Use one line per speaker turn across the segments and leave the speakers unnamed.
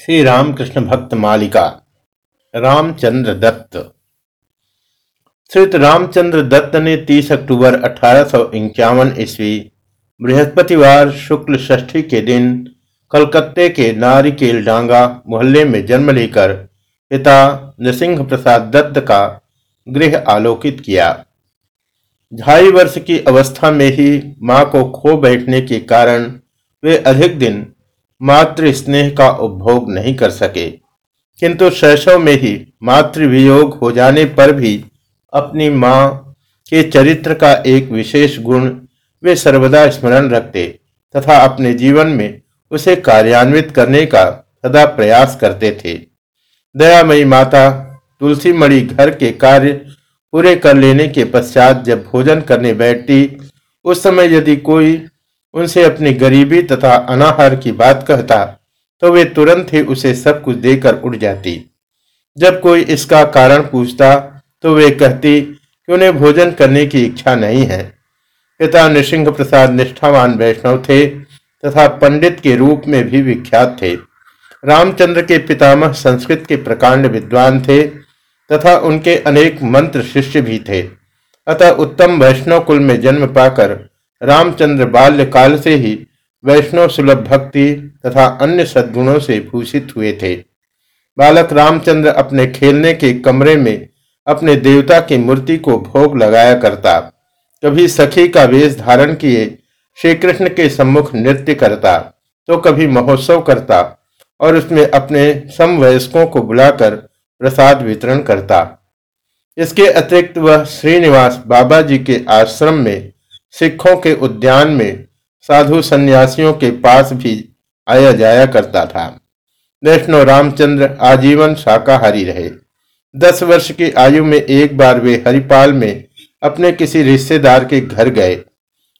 श्री रामकृष्ण भक्त मालिका, रामचंद्र दत्त। श्री रामचंद्र दत्त ने 30 अक्टूबर अठारह ईस्वी, बृहस्पतिवार शुक्ल षष्ठी के दिन कलकत्ते के नारिकेल डांगा मोहल्ले में जन्म लेकर पिता नृसिंह प्रसाद दत्त का गृह आलोकित किया। ढाई वर्ष की अवस्था में ही माँ को खो बैठने के कारण वे अधिक दिन मातृ स्नेह का उपभोग नहीं कर सके। किंतु शैशव में ही मातृवियोग हो जाने पर भी अपनी माँ के चरित्र का एक विशेष गुण वे सर्वदा स्मरण रखते तथा अपने जीवन में उसे कार्यान्वित करने का सदा प्रयास करते थे। दयामयी माता तुलसी मणि घर के कार्य पूरे कर लेने के पश्चात जब भोजन करने बैठती, उस समय यदि कोई उनसे अपनी गरीबी तथा अनाहार की बात कहता तो वे तुरंत ही उसे सब कुछ देकर उड़ जाती। जब कोई इसका कारण पूछता तो वे कहती कि उन्हें भोजन करने की इच्छा नहीं है। पिता नृसिंह प्रसाद निष्ठावान वैष्णव थे तथा पंडित के रूप में भी विख्यात थे। रामचंद्र के पितामह संस्कृत के प्रकांड विद्वान थे तथा उनके अनेक मंत्र शिष्य भी थे। अतः उत्तम वैष्णव कुल में जन्म पाकर रामचंद्र बाल्यकाल से ही वैष्णव सुलभ भक्ति तथा अन्य सद्गुणों से भूषित हुए थे। बालक रामचंद्र अपने खेलने के कमरे में अपने देवता की मूर्ति को भोग लगाया करता, कभी सखी का वेश धारण किए श्री कृष्ण के सम्मुख नृत्य करता तो कभी महोत्सव करता और उसमें अपने समवयस्कों को बुलाकर प्रसाद वितरण करता। इसके अतिरिक्त वह श्रीनिवास बाबा जी के आश्रम में सिखों के उद्यान में साधु सन्यासियों के पास भी आया जाया करता था। वैष्णव रामचंद्र आजीवन शाकाहारी रहे। दस वर्ष की आयु में एक बार वे हरिपाल में अपने किसी रिश्तेदार के घर गए।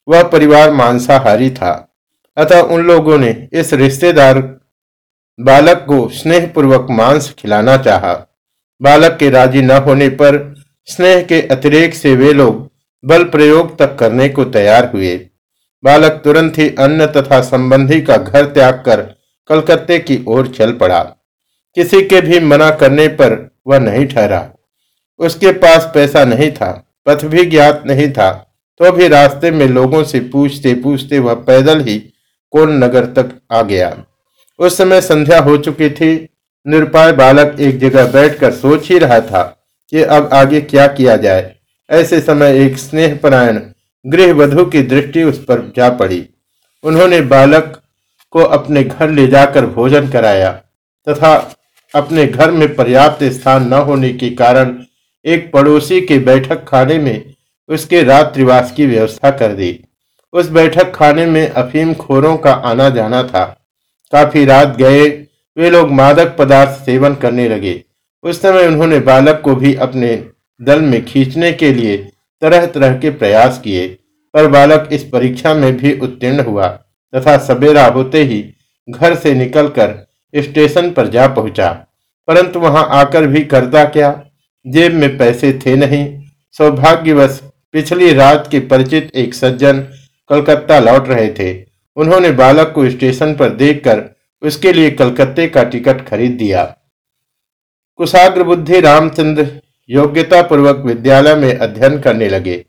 वह परिवार मांसाहारी था। अतः उन लोगों ने इस रिश्तेदार बालक को स्नेहपूर्वक मांस खिलाना चाहा। बालक के राज़ी न होने पर स्नेह के अतिरेक से वे लोग बल प्रयोग तक करने को तैयार हुए। बालक तुरंत ही अन्न तथा संबंधी का घर त्याग कर कलकत्ते की ओर चल पड़ा। किसी के भी मना करने पर वह नहीं ठहरा। उसके पास पैसा नहीं था, पथ भी ज्ञात नहीं था तो भी रास्ते में लोगों से पूछते पूछते वह पैदल ही कोन नगर तक आ गया। उस समय संध्या हो चुकी थी। निरुपाय बालक एक जगह बैठकर सोच ही रहा था कि अब आगे क्या किया जाए। ऐसे समय एक स्नेहपरायण गृह वधु की दृष्टि उस पर जा पड़ी। उन्होंने बालक को अपने घर ले जाकर भोजन कराया तथा अपने घर में पर्याप्त स्थान न होने के कारण एक पड़ोसी के बैठक खाने में उसके रात्रिवास की व्यवस्था कर दी। उस बैठक खाने में अफीम खोरों का आना जाना था। काफ़ी रात गए, वे लोग मादक पदार्थ सेवन करने लगे। उस समय उन्होंने बालक को भी अपने दल में खींचने के लिए तरह तरह के प्रयास किए, पर बालक इस परीक्षा में भी उत्तीर्ण हुआ तथा सवेरा होते ही घर से निकलकर स्टेशन पर जा पहुँचा। परंतु वहाँ आकर भी करता क्या? जेब में पैसे थे नहीं। सौभाग्यवश पिछली रात के परिचित एक सज्जन कलकत्ता लौट रहे थे। उन्होंने बालक को स्टेशन पर देखकर उसके लिए कलकत्ते का टिकट खरीद दिया। कुशाग्र बुद्धि रामचंद्र योग्यता पूर्वक विद्यालय में अध्ययन करने लगे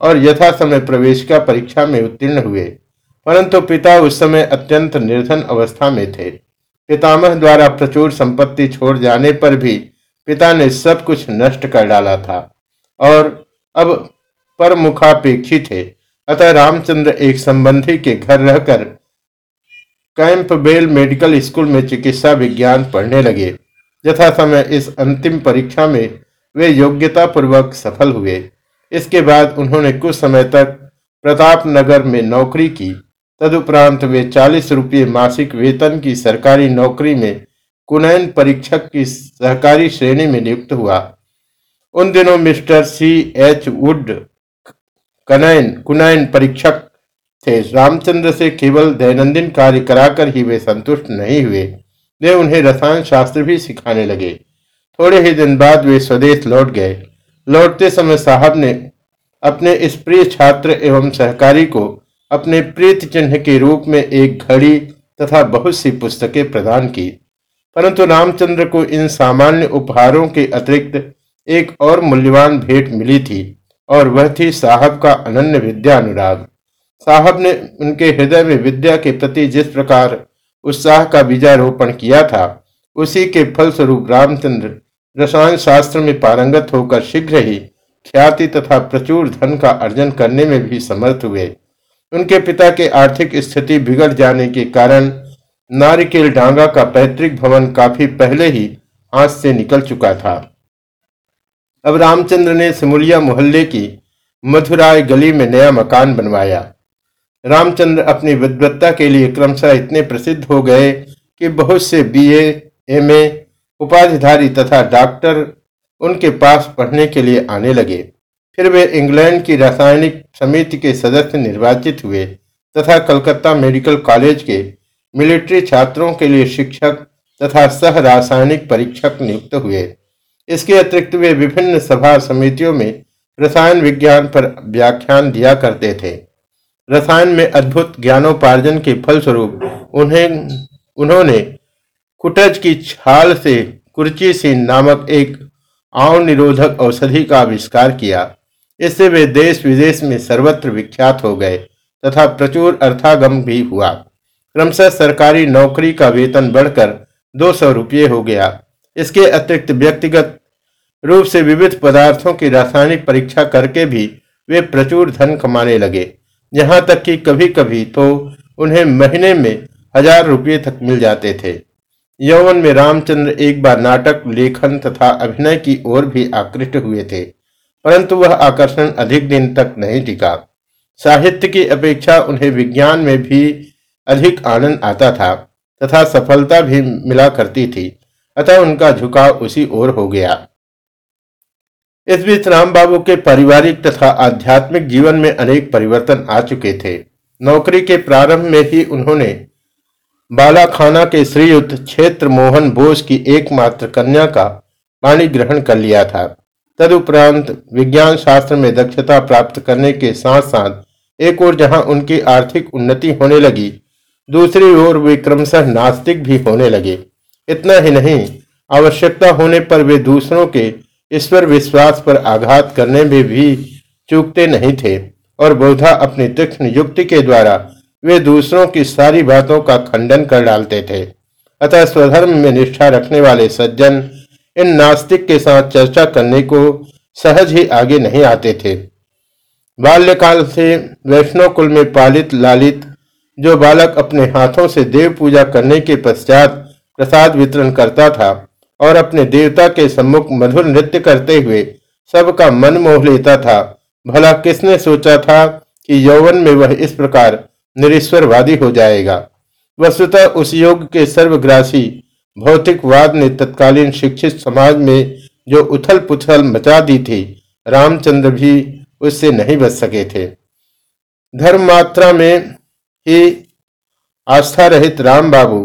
और यथा समय प्रवेशिका परीक्षा में उत्तीर्ण हुए। परंतु पिता उस समय अत्यंत निर्धन अवस्था में थे। पितामह द्वारा प्रचुर संपत्ति छोड़ जाने पर भी पिता ने सब कुछ नष्ट कर डाला था और अब पर मुखापेक्षी थे। अतः रामचंद्र एक संबंधी के घर रहकर कैंप बेल मेडिकल स्कूल में चिकित्सा विज्ञान पढ़ने लगे। यथा समय इस अंतिम परीक्षा में वे योग्यता पूर्वक सफल हुए। इसके बाद उन्होंने कुछ समय तक प्रताप नगर में नौकरी की। तदुपरांत वे चालीस रुपये मासिक वेतन की सरकारी नौकरी में कुनैन परीक्षक की सहकारी श्रेणी में नियुक्त हुआ। उन दिनों मिस्टर सी एच वुड कनैन कुनैन परीक्षक थे। रामचंद्र से केवल दैनंदिन कार्य कराकर ही वे संतुष्ट नहीं हुए। वे उन्हें रसायन शास्त्र भी सिखाने लगे। थोड़े ही दिन बाद वे स्वदेश लौट गए। लौटते समय साहब ने अपने इस प्रिय छात्र एवं सहकारी को अपने प्रीत चिन्ह के रूप में एक घड़ी तथा बहुत सी पुस्तकें प्रदान की। परंतु रामचंद्र को इन सामान्य उपहारों के अतिरिक्त एक और मूल्यवान भेंट मिली थी और वह थी साहब का अनन्य विद्या अनुराग साहब ने उनके हृदय में विद्या के प्रति जिस प्रकार उत्साह का बीजारोपण किया था उसी के फलस्वरूप रामचंद्र रसायन शास्त्र में पारंगत होकर शीघ्र ही ख्याति तथा प्रचुर धन का अर्जन करने में भी समर्थ हुए। उनके पिता के आर्थिक स्थिति बिगड़ जाने के कारण नारिकेल डांगा का पैतृक भवन काफ़ी पहले ही हाथ से निकल चुका था। अब रामचंद्र ने सिमुलिया मोहल्ले की मथुराय गली में नया मकान बनवाया। रामचंद्र अपनी विद्वत्ता के लिए क्रमशः इतने प्रसिद्ध हो गए कि बहुत से बीए, एमए, उपाधिधारी तथा डॉक्टर उनके पास पढ़ने के लिए आने लगे। फिर वे इंग्लैंड की रासायनिक समिति के सदस्य निर्वाचित हुए तथा कलकत्ता मेडिकल कॉलेज के मिलिट्री छात्रों के लिए शिक्षक तथा सह रासायनिक परीक्षक नियुक्त हुए। इसके अतिरिक्त वे विभिन्न सभा समितियों में रसायन विज्ञान पर व्याख्यान दिया करते थे। रसायन में अद्भुत ज्ञानोपार्जन के फलस्वरूप उन्हें उन्होंने कुटज की छाल से कुर्चीसीन नामक एक आव निरोधक औषधि का आविष्कार किया। इससे वे देश विदेश में सर्वत्र विख्यात हो गए तथा प्रचुर अर्थागम भी हुआ। क्रमशः सरकारी नौकरी का वेतन बढ़कर दो सौ रुपये हो गया। इसके अतिरिक्त व्यक्तिगत रूप से विविध पदार्थों की रासायनिक परीक्षा करके भी वे प्रचुर धन कमाने लगे। यहाँ तक कि कभी कभी तो उन्हें महीने में हज़ार रुपये तक मिल जाते थे। यौवन में रामचंद्र एक बार नाटक, लेखन तथा अभिनय की ओर भी आकृष्ट हुए थे, परंतु वह आकर्षण अधिक दिन तक नहीं टिका। साहित्य की अपेक्षा उन्हें विज्ञान में भी अधिक आनंद आता था, तथा सफलता भी मिला करती थी, अतः उनका झुकाव उसी ओर हो गया। इस बीच राम बाबू के पारिवारिक तथा आध्यात्मिक जीवन में अनेक परिवर्तन आ चुके थे। नौकरी के प्रारंभ में ही उन्होंने बालाखाना के श्रीयुक्त क्षेत्र मोहन बोस की एकमात्र कन्या का पाणी ग्रहण कर लिया था। तदुपरांत विज्ञान शास्त्र में दक्षता प्राप्त करने के साथ साथ एक ओर जहाँ उनकी आर्थिक उन्नति होने लगी, दूसरी ओर वे क्रमशः नास्तिक भी होने लगे। इतना ही नहीं, आवश्यकता होने पर वे दूसरों के ईश्वर विश्वास पर आघात करने में भी चूकते नहीं थे और बौद्धा अपनी तीक्ष्ण युक्ति के द्वारा वे दूसरों की सारी बातों का खंडन कर डालते थे। अतः स्वधर्म में निष्ठा रखने वाले सज्जन इन नास्तिक के साथ चर्चा करने को सहज ही आगे नहीं आते थे। बाल्यकाल से वैष्णव कुल में पालित लालित, जो बालक अपने हाथों से देव पूजा करने के पश्चात प्रसाद वितरण करता था और अपने देवता के सम्मुख मधुर नृत्य करते हुए सबका मन मोह लेता था, भला किसने सोचा था कि यौवन में वह इस प्रकार निरीश्वरवादी हो जाएगा। वस्तुतः उस योग के सर्वग्रासी, भौतिकवाद ने तत्कालीन शिक्षित समाज में जो उथल पुथल मचा दी थी, रामचंद्र भी उससे नहीं बच सके थे। धर्म मात्रा में ही आस्था रहित राम बाबू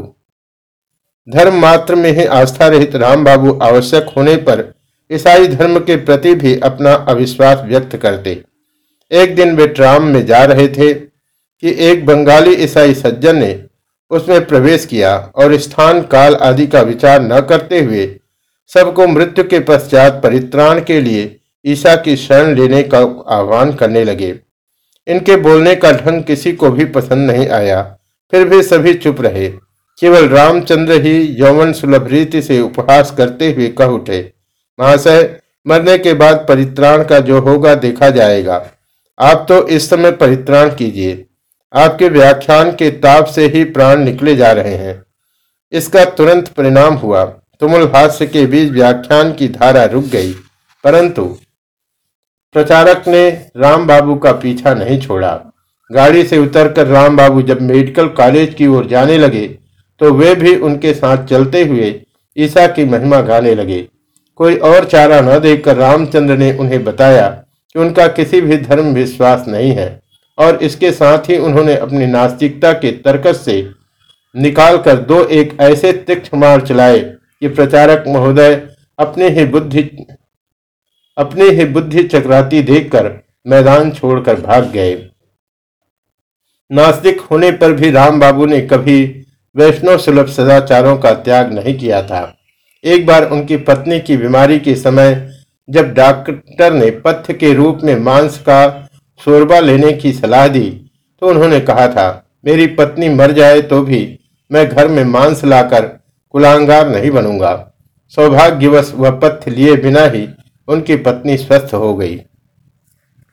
धर्म मात्र में ही आस्था रहित राम बाबू आवश्यक होने पर ईसाई धर्म के प्रति भी अपना अविश्वास व्यक्त करते। एक दिन वे ट्राम में जा रहे थे कि एक बंगाली ईसाई सज्जन ने उसमें प्रवेश किया और स्थान, काल आदि का विचार न करते हुए सबको मृत्यु के पश्चात परित्राण के लिए ईसा की शरण लेने का आह्वान करने लगे। इनके बोलने का ढंग किसी को भी पसंद नहीं आया। फिर भी सभी चुप रहे। केवल रामचंद्र ही यौवन सुलभ रीति से उपहास करते हुए कह उठे, महाशय, मरने के बाद परित्राण का जो होगा देखा जाएगा। आप तो इस समय परित्राण कीजिए। आपके व्याख्यान के ताप से ही प्राण निकले जा रहे हैं। इसका तुरंत परिणाम हुआ। तुमुल हास्य के बीच व्याख्यान की धारा रुक गई। परंतु प्रचारक ने राम बाबू का पीछा नहीं छोड़ा। गाड़ी से उतरकर राम बाबू जब मेडिकल कॉलेज की ओर जाने लगे तो वे भी उनके साथ चलते हुए ईसा की महिमा गाने लगे। कोई और चारा न देखकर रामचंद्र ने उन्हें बताया कि उनका किसी भी धर्म विश्वास नहीं है। और इसके साथ ही उन्होंने अपनी नास्तिकता के तर्कस से निकालकर दो एक ऐसे तीक्ष्ण मार चलाए कि प्रचारक महोदय अपने ही बुद्धि, अपनी ही बुद्धि चक्राती देखकर मैदान छोड़कर भाग गए। नास्तिक होने पर भी राम बाबू ने कभी वैष्णव सुलभ सदाचारों का त्याग नहीं किया था। एक बार उनकी पत्नी की बीमारी के समय जब डॉक्टर ने पथ्य के रूप में मांस का शोरबा लेने की सलाह दी तो उन्होंने कहा था, मेरी पत्नी मर जाए तो भी मैं घर में मांस लाकर कुलांगार नहीं बनूँगा। सौभाग्यवश वह पथ्य लिए बिना ही उनकी पत्नी स्वस्थ हो गई।